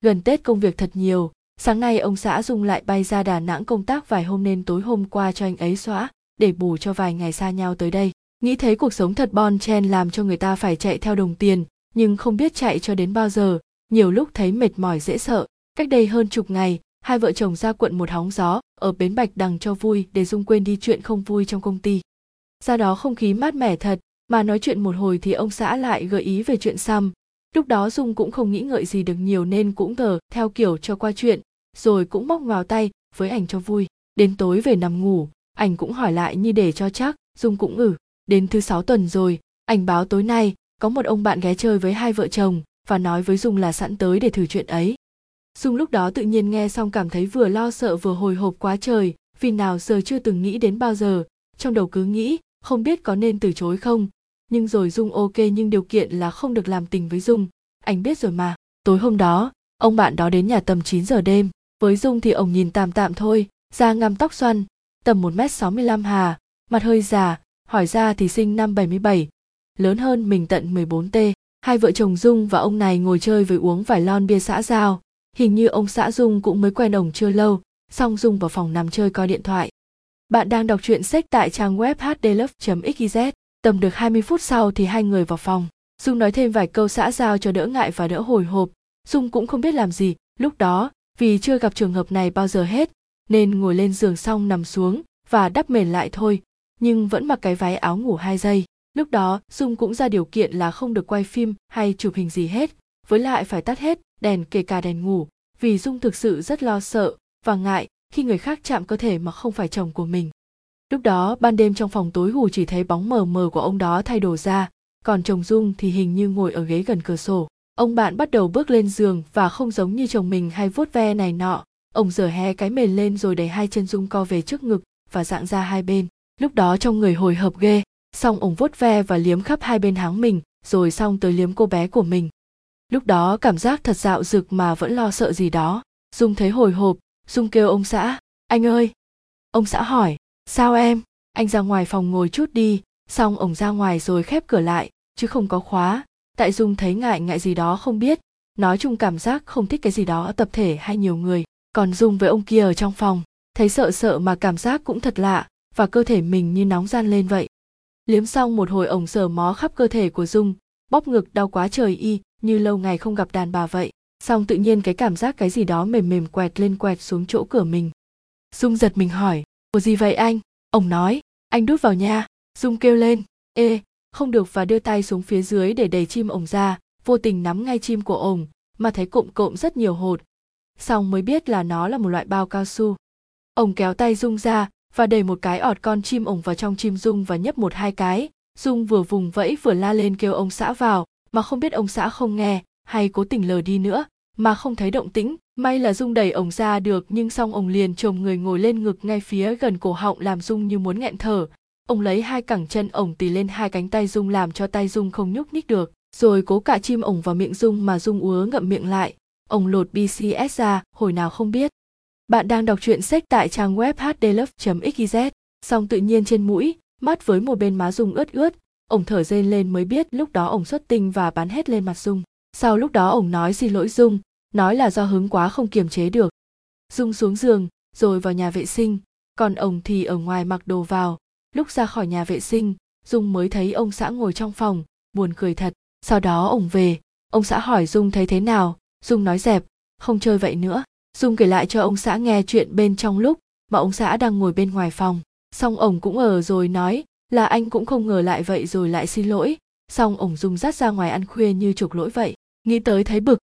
gần tết công việc thật nhiều, sáng nay ông xã dung lại bay ra đà nẵng công tác vài hôm nên tối hôm qua cho anh ấy xóa, để bù cho vài ngày xa nhau tới đây. Nghĩ thấy cuộc sống thật bon chen làm cho người ta phải chạy theo đồng tiền, nhưng không biết chạy cho đến bao giờ, nhiều lúc thấy mệt mỏi dễ sợ. Cách đây hơn chục ngày, hai vợ chồng ra quận một hóng gió, ở bến bạch đằng cho vui để dung quên đi chuyện không vui trong công ty. Ra đó không khí mát mẻ thật, mà nói chuyện một hồi thì ông xã lại gợi ý về chuyện xăm lúc đó dung cũng không nghĩ ngợi gì được nhiều nên cũng thờ theo kiểu cho qua chuyện, rồi cũng móc vào tay với ảnh cho vui. Đến tối về nằm ngủ, ảnh cũng hỏi lại như để cho chắc, dung cũng ngử đến thứ sáu tuần rồi, ảnh báo tối nay có một ông bạn ghé chơi với hai vợ chồng và nói với dung là sẵn tới để thử chuyện ấy. Dung lúc đó tự nhiên nghe xong cảm thấy vừa lo sợ vừa hồi hộp quá trời, vì nào giờ chưa từng nghĩ đến bao giờ. Trong đầu cứ nghĩ, không biết có nên từ chối không nhưng rồi dung ok nhưng điều kiện là không được làm tình với dung. Anh biết rồi mà. Tối hôm đó, ông bạn đó đến nhà tầm 9 giờ đêm. Với dung thì ông nhìn tạm tạm thôi, da ngăm tóc xoăn, tầm 1 m 65 hà, mặt hơi già, hỏi ra thì sinh năm 77 lớn hơn mình tận 14 t hai vợ chồng dung và ông này ngồi chơi với uống vài lon bia xã giao. Hình như ông xã dung cũng mới quen ông chưa lâu, xong dung vào phòng nằm chơi coi điện thoại. Bạn đang đọc truyện sách tại trang web hdlove.xyz tầm được 20 phút sau thì hai người vào phòng. Dung nói thêm vài câu xã giao cho đỡ ngại và đỡ hồi hộp. Dung cũng không biết làm gì. Lúc đó, vì chưa gặp trường hợp này bao giờ hết, nên ngồi lên giường xong nằm xuống và đắp mền lại thôi, nhưng vẫn mặc cái váy áo ngủ hai giây. Lúc đó, dung cũng ra điều kiện là không được quay phim hay chụp hình gì hết, với lại phải tắt hết đèn kể cả đèn ngủ, vì dung thực sự rất lo sợ và ngại khi người khác chạm cơ thể mà không phải chồng của mình lúc đó, ban đêm trong phòng tối hù chỉ thấy bóng mờ mờ của ông đó thay đồ ra, còn chồng dung thì hình như ngồi ở ghế gần cửa sổ. Ông bạn bắt đầu bước lên giường và không giống như chồng mình hay vuốt ve này nọ. Ông giở hé cái mền lên rồi đẩy hai chân dung co về trước ngực và dạng ra hai bên. Lúc đó trong người hồi hộp ghê, xong ông vuốt ve và liếm khắp hai bên háng mình, rồi xong tới liếm cô bé của mình. Lúc đó cảm giác thật dạo dực mà vẫn lo sợ gì đó. Dung thấy hồi hộp, dung kêu ông xã, anh ơi! Ông xã hỏi sao em? Anh ra ngoài phòng ngồi chút đi. Xong ổng ra ngoài rồi khép cửa lại, chứ không có khóa. Tại dung thấy ngại ngại gì đó không biết. Nói chung cảm giác không thích cái gì đó tập thể hay nhiều người. Còn dung với ông kia ở trong phòng, thấy sợ sợ mà cảm giác cũng thật lạ, và cơ thể mình như nóng gian lên vậy. Liếm xong một hồi ổng sờ mó khắp cơ thể của dung, bóp ngực đau quá trời y, như lâu ngày không gặp đàn bà vậy. Xong tự nhiên cái cảm giác cái gì đó mềm mềm quẹt lên quẹt xuống chỗ cửa mình. Dung giật mình hỏi của gì vậy anh? Ông nói. Anh đút vào nha. Dung kêu lên. Ê, không được và đưa tay xuống phía dưới để đẩy chim ổng ra. Vô tình nắm ngay chim của ổng, mà thấy cộm cộm rất nhiều hột. Xong mới biết là nó là một loại bao cao su. Ổng kéo tay dung ra và đẩy một cái ọt con chim ổng vào trong chim dung và nhấp một hai cái. Dung vừa vùng vẫy vừa la lên kêu ông xã vào, mà không biết ông xã không nghe hay cố tình lờ đi nữa, mà không thấy động tĩnh may là dung đẩy ổng ra được, nhưng xong ổng liền chồm người ngồi lên ngực ngay phía gần cổ họng làm dung như muốn nghẹn thở. Ông lấy hai cẳng chân ổng tì lên hai cánh tay dung làm cho tay dung không nhúc nhích được, rồi cố cạ chim ổng vào miệng dung mà dung úa ngậm miệng lại. Ông lột bcs ra, hồi nào không biết. Bạn đang đọc truyện sách tại trang web hdlove.xyz xong tự nhiên trên mũi, mắt với một bên má dung ướt ướt, ổng thở rên lên mới biết lúc đó ổng xuất tinh và bắn hết lên mặt dung. Sau lúc đó ổng nói xin lỗi dung nói là do hứng quá không kiềm chế được. Dung xuống giường, rồi vào nhà vệ sinh, còn ông thì ở ngoài mặc đồ vào. Lúc ra khỏi nhà vệ sinh, dung mới thấy ông xã ngồi trong phòng, buồn cười thật. Sau đó ông về, ông xã hỏi dung thấy thế nào. Dung nói dẹp, không chơi vậy nữa. Dung kể lại cho ông xã nghe chuyện bên trong lúc mà ông xã đang ngồi bên ngoài phòng. Xong ổng cũng ở rồi nói là anh cũng không ngờ lại vậy rồi lại xin lỗi. Xong ổng dung dắt ra ngoài ăn khuya như chuộc lỗi vậy. Nghĩ tới thấy bực